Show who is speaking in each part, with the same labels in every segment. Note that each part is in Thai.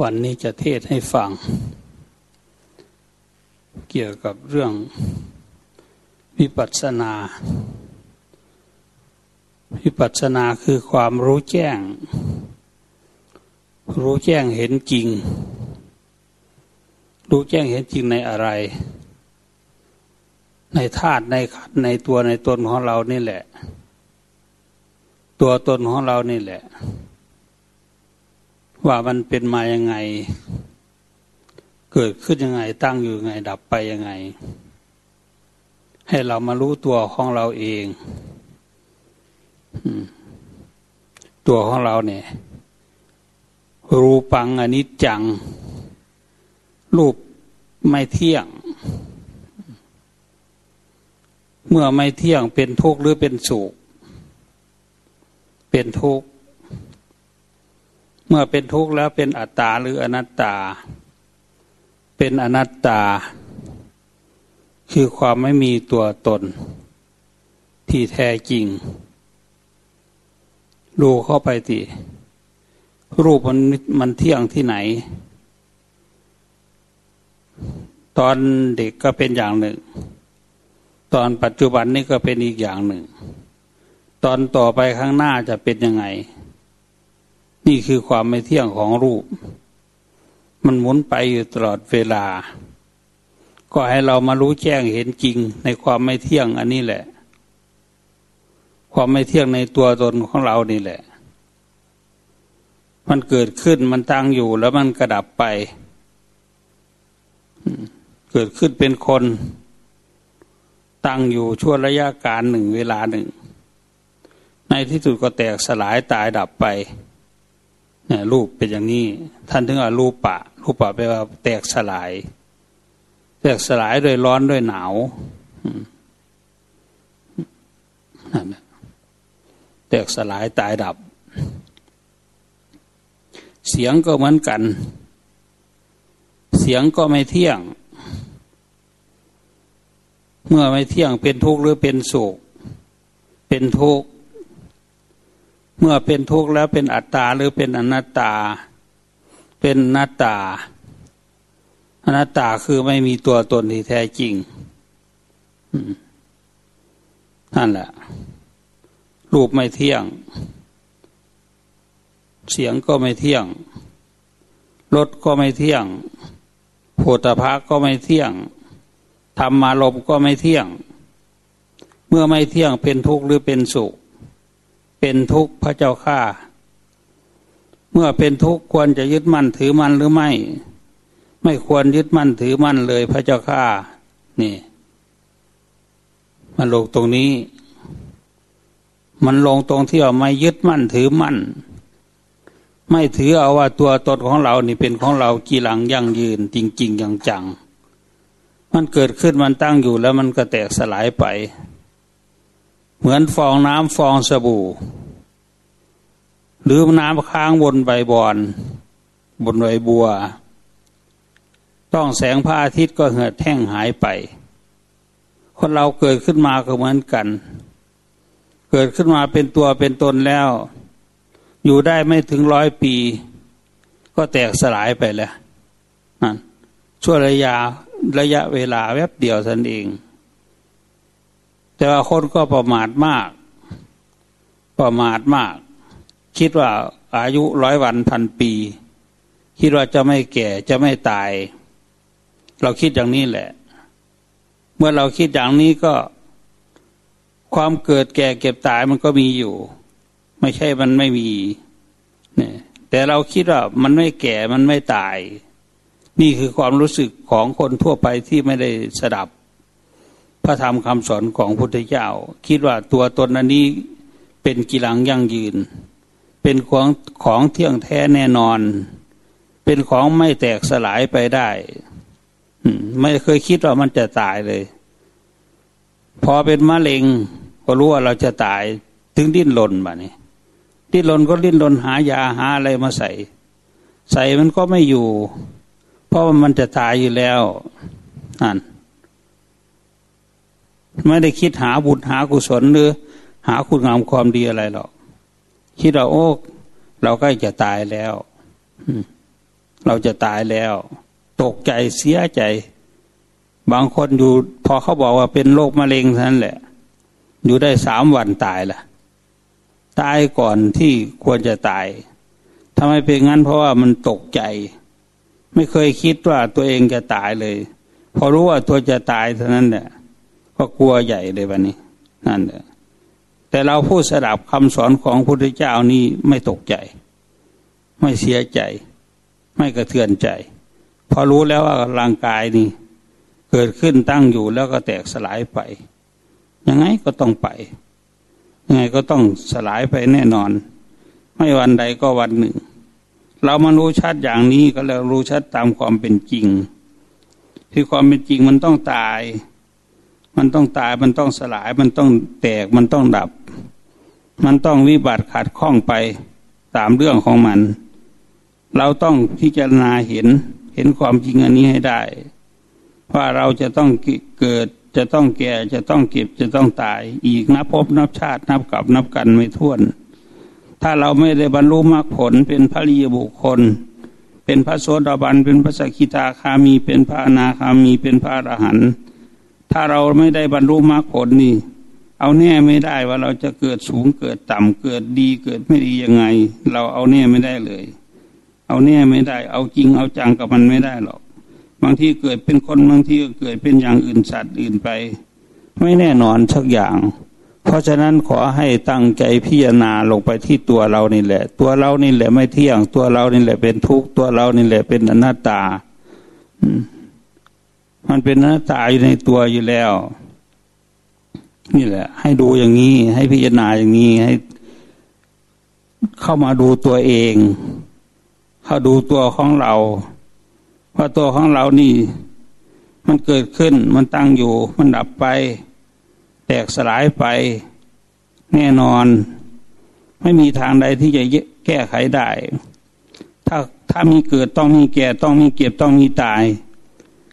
Speaker 1: วันนี้จะเทศให้ฟัง เกี่ยวกับเรื่องวิปัสสนา วิปัสสนาคือความรู้แจ้ง รู้แจ้งเห็นจริง รู้แจ้งเห็นจริงในอะไร ในธาตุในขันในตัวในตนของเรานี่แหละ ตัวตนของเรานี่แหละ ว่ามันเป็นมายังไง เกิดขึ้นยังไง ตั้งอยู่ยังไง ดับไปยังไง ให้เรามารู้ตัวของเราเองตัวของเราเนี่ย รูปังอนิจจัง รูปไม่เที่ยง เมื่อไม่เที่ยงเป็นทุกข์หรือเป็นสุข เป็นทุกข์ เมื่อเป็นทุกข์แล้วเป็นอัตตาหรืออนัตตา เป็นอนัตตา คือความไม่มีตัวตน ที่แท้จริงดูเข้าไปทีรูปมันมันเที่ยงที่ไหน ตอนเด็กก็เป็นอย่างหนึ่ง ตอนปัจจุบันนี่ก็เป็นอีกอย่างหนึ่ง ตอนต่อไปข้างหน้าจะเป็นยังไง นี่คือความไม่เที่ยงของรูป มันหมุนไปอยู่ตลอดเวลา ก็ให้เรามารู้แจ้งเห็นจริงในความไม่เที่ยงอันนี้แหละ ความไม่เที่ยงในตัวตนของเรานี่แหละ มันเกิดขึ้นมันตั้งอยู่แล้วมันกระดับไป เกิดขึ้นเป็นคน ตั้งอยู่ชั่วระยะการหนึ่งเวลาหนึ่ง ในที่สุดก็แตกสลายตายดับไป เนี่ยรูปเป็นอย่างนี้ ท่านถึงว่ารูปปะ รูปปะแปลว่าแตกสลาย แตกสลายด้วยร้อนด้วยหนาวแตกสลายตายดับ เสียงก็เหมือนกัน เสียงก็ไม่เที่ยง เมื่อไม่เที่ยงเป็นทุกข์หรือเป็นสุขเป็นทุกข์ เมื่อเป็นทุกข์แล้วเป็นอัตตาหรือเป็นอนัตตา เป็นนัตตาอนัตตาคือไม่มีตัวตนที่แท้จริงนั่นแหละ รูปไม่เที่ยง เสียงก็ไม่เที่ยง รถก็ไม่เที่ยงโผฏฐะก็ไม่เที่ยงธรรมารมก็ไม่เที่ยง เมื่อไม่เที่ยงเป็นทุกข์หรือเป็นสุข เป็นทุกข์พระเจ้าข้าเมื่อเป็นทุกข์ควรจะยึดมั่นถือมั่นหรือไม่ ไม่ควรยึดมั่นถือมั่นเลยพระเจ้าข้านี่ มันลงตรงนี้ มันลงตรงที่ว่าไม่ยึดมั่นถือมั่น ไม่ถือเอาว่าตัวตนของเรานี่เป็นของเรากีหลังยั่งยืน จริงๆอย่างจังมันเกิดขึ้นมันตั้งอยู่แล้วมันก็แตกสลายไป เหมือนฟองน้ำฟองสบู่ หรือน้ำค้างบนใบบอน บนใบบัว ต้องแสงพระอาทิตย์ก็เหือดแห้งหายไป คนเราเกิดขึ้นมาก็เหมือนกัน เกิดขึ้นมาเป็นตัวเป็นตนแล้ว อยู่ได้ไม่ถึงร้อยปี ก็แตกสลายไปแล้วนั่นช่วระยะระยะเวลาแวบเดียวสันเอง แต่ว่าคนก็ประมาทมาก ประมาทมาก คิดว่าอายุร้อยวันพันปี คิดว่าจะไม่แก่จะไม่ตาย เราคิดอย่างนี้แหละ เมื่อเราคิดอย่างนี้ก็ ความเกิดแก่เก็บตายมันก็มีอยู่ ไม่ใช่มันไม่มีเนี่ยแต่เราคิดว่ามันไม่แก่มันไม่ตาย นี่คือความรู้สึกของคนทั่วไปที่ไม่ได้สดับ ระธรรมคำสอนของพุทธเจ้า คิดว่าตัวตนอันนี้เป็นกิลังยั่งยืน เป็นของของเที่ยงแท้แน่นอน เป็นของไม่แตกสลายไปได้ไม่เคยคิดว่ามันจะตายเลย พอเป็นมะเร็งก็รู้ว่าเราจะตายถึงดิ้นรนมาเนี่ยดิ้นรนก็ดิ้นรนหายาหาอะไรมาใส่ ใส่มันก็ไม่อยู่ เพราะมันจะตายอยู่แล้วนั่น ไม่ได้คิดหาบุญหากุศลหรือ หาคุณงามความดีอะไรหรอกคิดว่าโอ้เราใกล้จะตายแล้วเราจะตายแล้ว ตกใจเสียใจ บางคนอยู่ พอเขาบอกว่าเป็นโรคมะเร็งท่านแหละ อยู่ได้สามวันตายล่ะ ตายก่อนที่ควรจะตายทำไมเป็นงั้นเพราะว่ามันตกใจ ไม่เคยคิดว่าตัวเองจะตายเลย พอรู้ว่าตัวจะตายเท่านั้นแหละ ก็กลัวใหญ่เลยวันนี้ นั่นแหละแต่เราผู้สดับคำสอนของพระพุทธเจ้านี่ไม่ตกใจ ไม่เสียใจ ไม่กระเทือนใจ พอรู้แล้วว่าร่างกายนี่เกิดขึ้นตั้งอยู่แล้วก็แตกสลายไป ยังไงก็ต้องไป ยังไงก็ต้องสลายไปแน่นอน ไม่วันใดก็วันหนึ่ง เรามารู้ชัดอย่างนี้ก็แล้วรู้ชัดตามความเป็นจริง ที่ความเป็นจริงมันต้องตาย มันต้องตายมันต้องสลายมันต้องแตกมันต้องดับ มันต้องวิบัติขาดข้องไปตามเรื่องของมัน เราต้องพิจารณาเห็นเห็นความจริงอันนี้ให้ได้ ว่าเราจะต้องเกิดจะต้องแก่จะต้องเก็บจะต้องตาย อีกนับพบนับชาตินับกับนับกันไม่ท้วน ถ้าเราไม่ได้บรรลุมรรคผลเป็นพระริยบุคคล เป็นพระโสดาบันเป็นพระสกิทาคามีเป็นพระอนาคามีเป็นพระอรหันต์ ถ้าเราไม่ได้บรรลุมรรคผลนี่ เอาแน่ไม่ได้ว่าเราจะเกิดสูงเกิดต่ำเกิดดีเกิดไม่ดียังไง เราเอาแน่ไม่ได้เลย เอาแน่ไม่ได้ เอาจริงเอาจังกับมันไม่ได้หรอก บางทีเกิดเป็นคนบางทีก็เกิดเป็นอย่างอื่นสัตว์อื่นไป ไม่แน่นอนสักอย่าง เพราะฉะนั้นขอให้ตั้งใจพิจารณาลงไปที่ตัวเรานี่แหละ ตัวเรานี่แหละไม่เที่ยง ตัวเรานี่แหละเป็นทุกข์ตัวเรานี่แหละเป็นอนัตตา อืม มันเป็นหน้าตาอยู่ในตัวอยู่แล้ว นี่แหละ ให้ดูอย่างนี้ ให้พิจารณาอย่างนี้ให้ เข้ามาดูตัวเอง เข้าดูตัวของเราว่าตัวของเรานี่ มันเกิดขึ้น มันตั้งอยู่ มันดับไป แตกสลายไป แน่นอน ไม่มีทางใดที่จะแก้ไขได้ ถ้าถ้ามีเกิดต้องมีแก่ต้องมีเก็บต้องมีตาย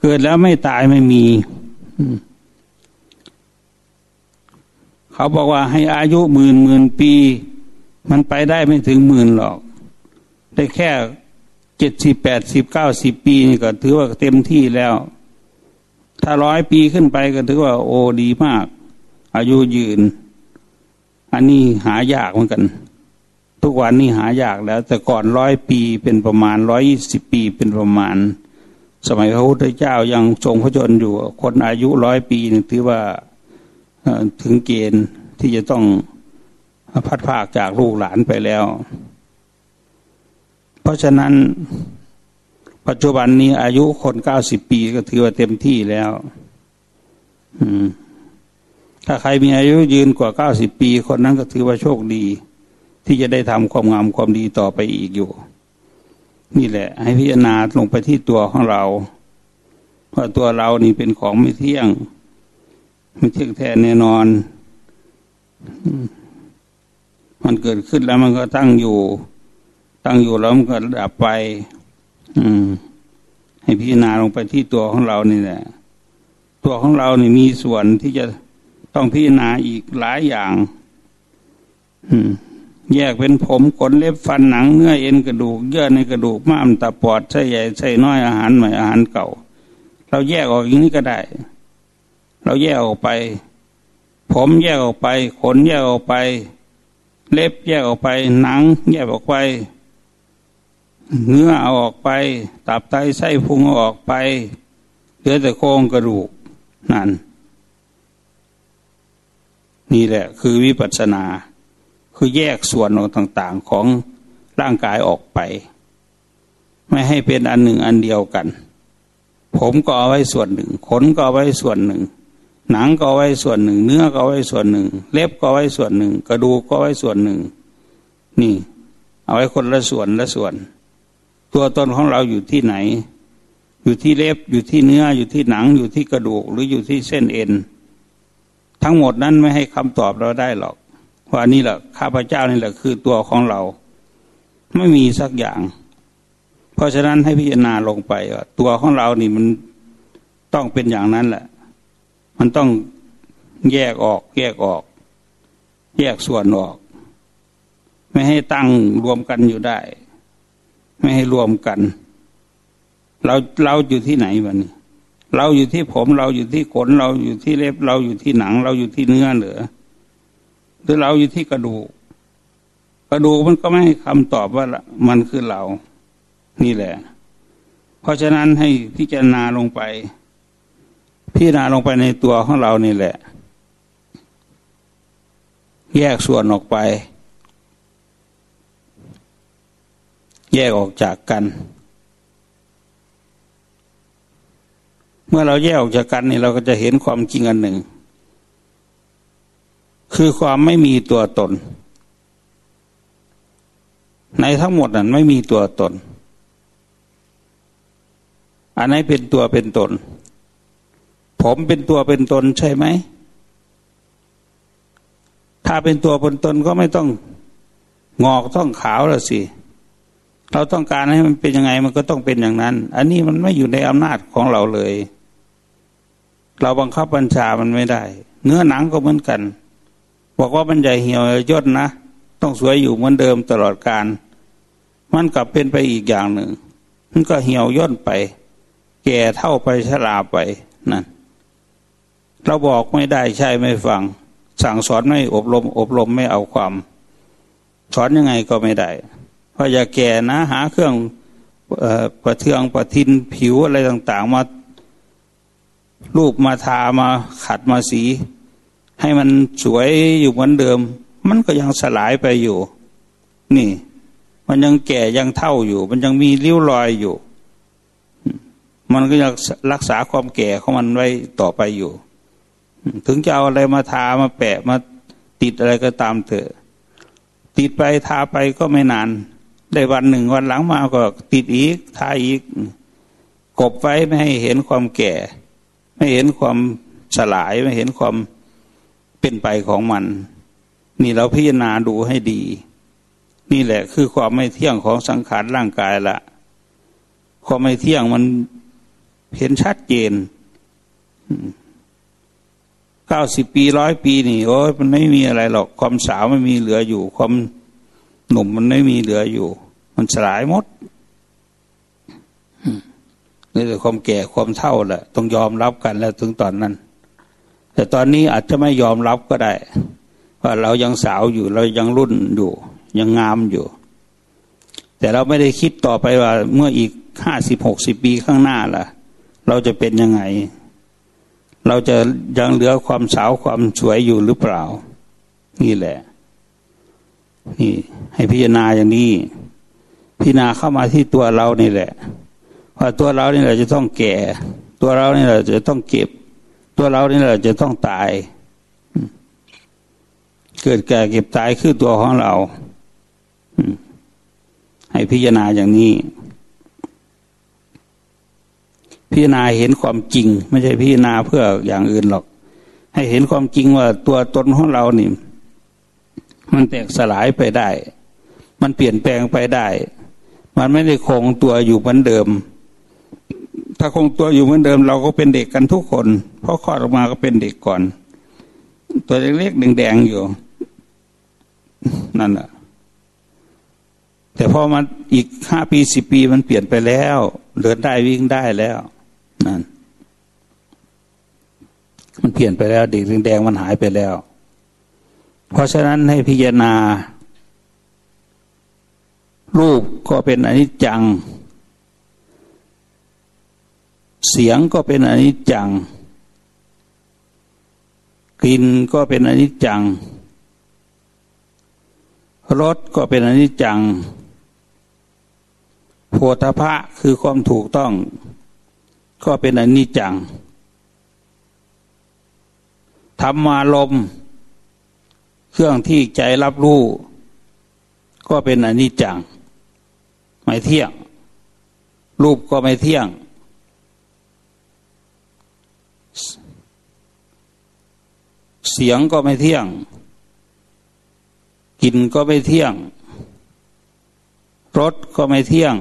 Speaker 1: เกิดแล้วไม่ตายไม่มีเขาบอกว่าให้อายุหมื่นหมื่นปี มันไปได้ไม่ถึงหมื่นหรอก ได้แค่เจ็ดสิบแปดสิบเก้าสิบปีนี่ก็ถือว่าเต็มที่แล้ว ถ้าร้อยปีขึ้นไปก็ถือว่า โอ้ดีมาก อายุยืน อันนี้หายากเหมือนกัน ทุกวันนี้หายากแล้ว แต่ก่อนร้อยปีเป็นประมาณร้อยยี่สิบปีเป็นประมาณ สมัยพระพุทธเจ้ายังทรงพระชนอยู่ คนอายุร้อยปีนี่ถือว่าถึงเกณฑ์ที่จะต้องพัดภาคจากลูกหลานไปแล้ว เพราะฉะนั้นปัจจุบันนี้อายุคนเก้าสิบปีก็ถือว่าเต็มที่แล้วถ้าใครมีอายุยืนกว่าเก้าสิบปี คนนั้นก็ถือว่าโชคดี ที่จะได้ทำความงามความดีต่อไปอีกอยู่ นี่แหละ ให้พิจารณาลงไปที่ตัวของเราว่าตัวเรานี่เป็นของไม่เที่ยง ไม่เที่ยงแท้แน่นอน มันเกิดขึ้นแล้วมันก็ตั้งอยู่ ตั้งอยู่แล้วมันก็ดับไป อืม ให้พิจารณาลงไปที่ตัวของเรานี่แหละ ตัวของเรานี่มีส่วนที่จะต้องพิจารณาอีกหลายอย่าง อืม แยกเป็นผมขนเล็บฟันหนังเนื้อเอ็นกระดูก เยื่อในกระดูกม้ามตาปอดไส้ใหญ่ไส้น้อยอาหารใหม่อาหารเก่า เราแยกออกอย่างนี้ก็ได้ เราแยกออกไป ผมแยกออกไป ขนแยกออกไป เล็บแยกออกไป หนัง แยกออกไป เนื้อเอาออกไป ตับไตไส้พุงเอาออกไปเหลือแต่โครงกระดูกนั่น นี่แหละคือวิปัสสนา คือแยกส่วนต่างๆของร่างกายออกไป ไม่ให้เป็นอันหนึ่งอันเดียวกัน ผมก็เอาไว้ส่วนหนึ่ง ขนก็เอาไว้ส่วนหนึ่ง หนังก็เอาไว้ส่วนหนึ่ง เนื้อก็เอาไว้ส่วนหนึ่ง เล็บก็เอาไว้ส่วนหนึ่ง กระดูกก็เอาไว้ส่วนหนึ่ง นี่ เอาไว้คนละส่วนละส่วน ตัวตนของเราอยู่ที่ไหน อยู่ที่เล็บอยู่ที่เนื้ออยู่ที่หนังอยู่ที่กระดูกหรืออยู่ที่เส้นเอ็นทั้งหมดนั้นไม่ให้คำตอบเราได้หรอก ว่านี่แหละข้าพเจ้านี่แหละคือตัวของเรา ไม่มีสักอย่าง เพราะฉะนั้นให้พิจารณาลงไปว่าตัวของเรานี่มันต้องเป็นอย่างนั้นแหละ มันต้องแยกออก แยกออก แยกส่วนออก ไม่ให้ตั้งรวมกันอยู่ได้ ไม่ให้รวมกัน เราเราอยู่ที่ไหนวะนี่เราอยู่ที่ผมเราอยู่ที่ขนเราอยู่ที่เล็บเราอยู่ที่หนัง เราอยู่ที่เนื้อเหรือ หรือเราอยู่ที่กระดูก กระดูกมันก็ไม่ให้คำตอบว่ามันคือเรา นี่แหละ เพราะฉะนั้นให้พิจารณาลงไป พิจารณาลงไปในตัวของเรานี่แหละ แยกส่วนออกไป แยกออกจากกัน เมื่อเราแยกออกจากกันนี่เราก็จะเห็นความจริงอันหนึ่ง คือความไม่มีตัวตน ในทั้งหมดนั้นไม่มีตัวตน อันไหนเป็นตัวเป็นตน ผมเป็นตัวเป็นตนใช่ไหม ถ้าเป็นตัวเป็นตนก็ไม่ต้องงอกต้องขาวแล้วสิเราต้องการให้มันเป็นยังไงมันก็ต้องเป็นอย่างนั้น อันนี้มันไม่อยู่ในอำนาจของเราเลย เราบังคับบัญชามันไม่ได้ เนื้อหนังก็เหมือนกัน บอกว่ามันใหญ่เหี่ยวย่นนะ ต้องสวยอยู่เหมือนเดิมตลอดการ มันกลับเป็นไปอีกอย่างหนึ่ง มันก็เหี่ยวย่นไป แก่เท่าไปชราไปนั่นเราบอกไม่ได้ใช่ไม่ฟัง สั่งสอนไม่อบรม อบรมไม่เอาความ สอนยังไงก็ไม่ได้เพราะอย่าแก่นะ หาเครื่องประเทืองประทินผิวอะไรต่าง ๆ มารูปมาทามาขัดมาสี ให้มันสวยอยู่เหมือนเดิม มันก็ยังสลายไปอยู่ นี่ มันยังแก่ยังเท่าอยู่ มันยังมีริ้วรอยอยู่ มันก็ยังรักษาความแก่ของมันไว้ต่อไปอยู่ ถึงจะเอาอะไรมาทามาแปะมาติดอะไรก็ตามเถอะ ติดไปทาไปก็ไม่นาน ได้วันหนึ่งวันหลังมาก็ติดอีกทาอีก กบไว้ไม่ให้เห็นความแก่ ไม่เห็นความสลายไม่เห็นความ เป็นไปของมัน นี่เราพิจารณาดูให้ดี นี่แหละคือความไม่เที่ยงของสังขารร่างกายละความไม่เที่ยงมันเห็นชัดเจนเก้าสิบปีร้อยปีนี่โอ้ยมันไม่มีอะไรหรอก ความสาวไม่มีเหลืออยู่ ความหนุ่มมันไม่มีเหลืออยู่ มันสลายหมดนี่แหละความแก่ความเท่าแหละต้องยอมรับกันแล้วถึงตอนนั้น แต่ตอนนี้อาจจะไม่ยอมรับก็ได้ว่าเรายังสาวอยู่เรายังรุ่นอยู่ ยังงามอยู่ แต่เราไม่ได้คิดต่อไปว่าเมื่ออีกห้าสิบหกสิบปีข้างหน้าล่ะ เราจะเป็นยังไง เราจะยังเหลือความสาวความสวยอยู่หรือเปล่า นี่แหละ นี่ ให้พิจารณาอย่างนี้ พิจารณาเข้ามาที่ตัวเรานี่แหละว่าตัวเรานี่แหละจะต้องแก่ ตัวเรานี่แหละจะต้องเก็บ ตัวเรานี่แหละจะต้องตาย เกิดแก่เก็บตายคือตัวของเราให้พิจารณาอย่างนี้ พิจารณาเห็นความจริง ไม่ใช่พิจารณาเพื่ออย่างอื่นหรอก ให้เห็นความจริงว่าตัวตนของเรานี่ มันแตกสลายไปได้ มันเปลี่ยนแปลงไปได้ มันไม่ได้คงตัวอยู่เหมือนเดิม ถ้าคงตัวอยู่เหมือนเดิม เราก็เป็นเด็กกันทุกคน เพราะคลอดออกมาก็เป็นเด็กก่อน ตัวเล็กๆแดงๆอยู่ นั่นแหละแต่พอมันอีกห้าปีสิบปีมันเปลี่ยนไปแล้วเดินได้วิ่งได้แล้วนั่นมันเปลี่ยนไปแล้วเด็กแดงมันหายไปแล้ว เพราะฉะนั้นให้พิจารณารูปก็เป็นอนิจจัง เสียงก็เป็นอนิจจัง กลิ่นก็เป็นอนิจจัง รสก็เป็นอนิจจัง โพธพะคือความถูกต้อง ก็เป็นอนิจจัง ธรรมารมเครื่องที่ใจรับรู้ ก็เป็นอนิจจัง ไม่เที่ยง รูปก็ไม่เที่ยง เสียงก็ไม่เที่ยง กินก็ไม่เที่ยง รสก็ไม่เที่ยง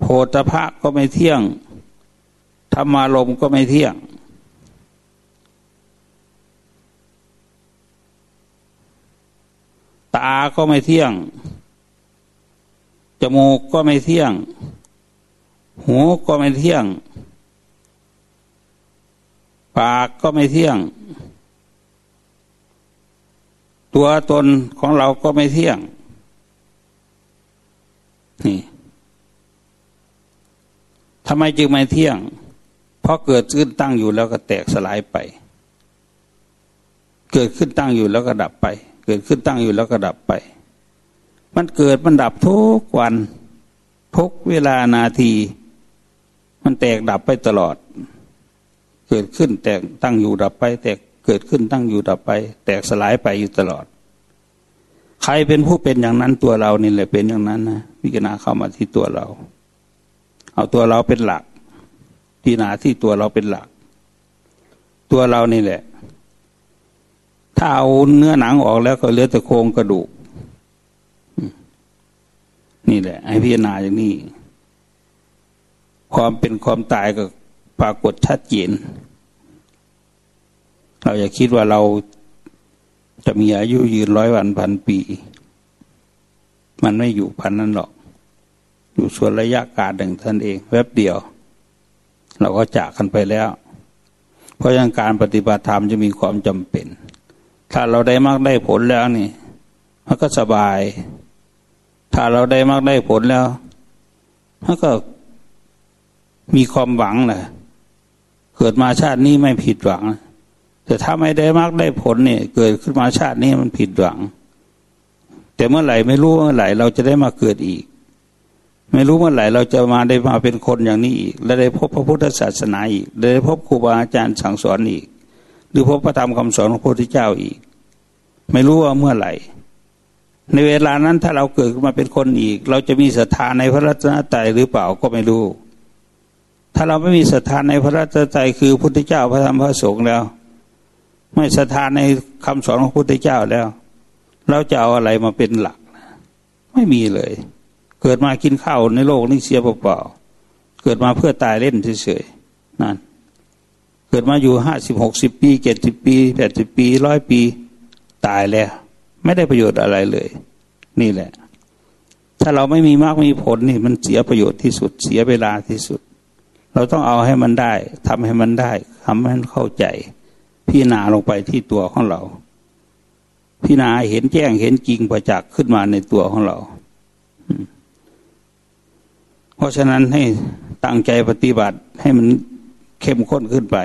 Speaker 1: โพธพะก็ไม่เที่ยง ธรรมารมก็ไม่เที่ยง ตาก็ไม่เที่ยง จมูกก็ไม่เที่ยง หูก็ไม่เที่ยง ปากก็ไม่เที่ยง ตัวตนของเราก็ไม่เที่ยง นี่ทำไมจึงไม่เที่ยง เพราะเกิดขึ้นตั้งอยู่แล้วก็แตกสลายไป เกิดขึ้นตั้งอยู่แล้วก็ดับไป เกิดขึ้นตั้งอยู่แล้วก็ดับไป มันเกิดมันดับทุกวัน ทุกเวลานาที มันแตกดับไปตลอด เกิดขึ้นแตกตั้งอยู่ดับไป แตก เกิดขึ้นตั้งอยู่ดับไป แตกสลายไปอยู่ตลอด ใครเป็นผู้เป็นอย่างนั้นตัวเรานี่แหละเป็นอย่างนั้นนะพิจารณาเข้ามาที่ตัวเรา เอาตัวเราเป็นหลักพิจารณาที่ตัวเราเป็นหลัก ตัวเรานี่แหละ ถ้าเอาเนื้อหนังออกแล้วก็เหลือแต่โครงกระดูกนี่แหละให้พิจารณาอย่างนี้ ความเป็นความตายก็ปรากฏชัดเจน เราอย่าคิดว่าเราจะมีอายุยืนร้อยวันพันปี มันไม่อยู่พันนั้นหรอก อยู่ส่วนระยะการหนึ่งท่านเอง แวบเดียว เราก็จากกันไปแล้ว เพราะยังการปฏิบัติธรรมจะมีความจำเป็น ถ้าเราได้มากได้ผลแล้วนี่มันก็สบาย ถ้าเราได้มากได้ผลแล้วมันก็มีความหวังแหละเกิดมาชาตินี้ไม่ผิดหวัง แต่ถ้าไม่ได้มากได้ผลเนี่ย เกิดขึ้นมาชาตินี้มันผิดหวัง แต่เมื่อไหร่ไม่รู้เมื่อไหร่เราจะได้มาเกิดอีก ไม่รู้เมื่อไหร่เราจะมาได้มาเป็นคนอย่างนี้อีก และได้พบพระพุทธศาสนาอีกได้พบครูบาอาจารย์สั่งสอนอีก หรือพบพระธรรมคำสอนของพระพุทธเจ้าอีก ไม่รู้ว่าเมื่อไหร่ ในเวลานั้นถ้าเราเกิดมาเป็นคนอีก เราจะมีศรัทธาในพระรัตนตรัยหรือเปล่าก็ไม่รู้ถ้าเราไม่มีศรัทธาในพระรัตนตรัยคือพุทธเจ้าพระธรรมพระสงฆ์แล้ว ไม่ศรัทธาในคำสอนของพุทธเจ้าแล้ว เราจะเอาอะไรมาเป็นหลัก ไม่มีเลย เกิดมากินข้าวในโลกนี้เสียเปล่าๆเกิดมาเพื่อตายเล่นเฉยๆนั่นเกิดมาอยู่ห้าสิบหกสิบปีเจ็ดสิบปีแปดสิบปีร้อยปี ตายแล้ว ไม่ได้ประโยชน์อะไรเลย นี่แหละ ถ้าเราไม่มีมากมีผลนี่มันเสียประโยชน์ที่สุดเสียเวลาที่สุด เราต้องเอาให้มันได้ทำให้มันได้ทำให้มันเข้าใจ พิจารณาลงไปที่ตัวของเรา พิจารณาเห็นแจ้งเห็นจริงประจักษ์ขึ้นมาในตัวของเรา เพราะฉะนั้นให้ตั้งใจปฏิบัติให้มันเข้มข้นขึ้นไป